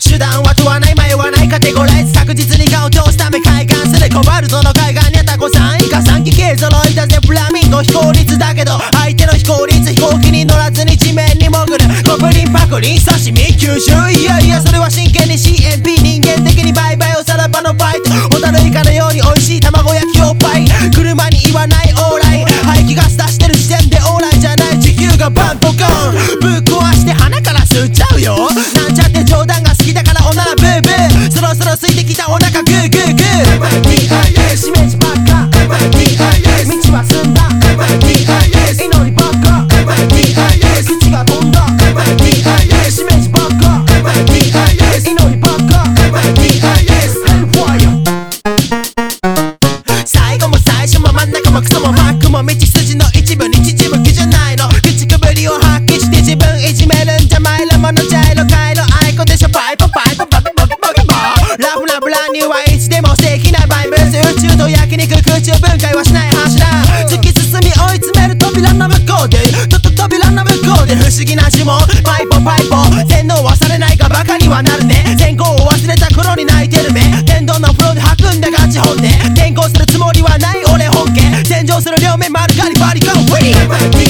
手段は問わない迷わないカテゴライズ確実に顔通すため開眼する困るぞの海岸にはタコさん以下3機系揃いだぜフラミンゴ非効率だけど相手の非効率飛行機に乗らずに地面に潜るコブリンパクリン刺身吸収いやいやそれは真剣に CMP 人間的にバイバイから空いてきたお腹グーグーグー MIDIS しめちばっか MIDIS 道は積んだ MIDIS 祈りばっか MIDIS 口が飛んだ MIDIS しめちばっか MIDIS 祈りばっか MIDIS Hellfire 最後も最初も真ん中もクソもマックも道筋の一部日常空中と焼肉空中分解はしない話だ。突き進み追い詰める扉の向こうでちょっと扉の向こうで不思議な呪文パイポパイポ。洗脳はされないがバカにはなるね。前後を忘れた頃に泣いてる目。天丼のプロで吐くんだガチ本音。転校するつもりはない俺本家。洗浄する両面丸刈りバリカンウィー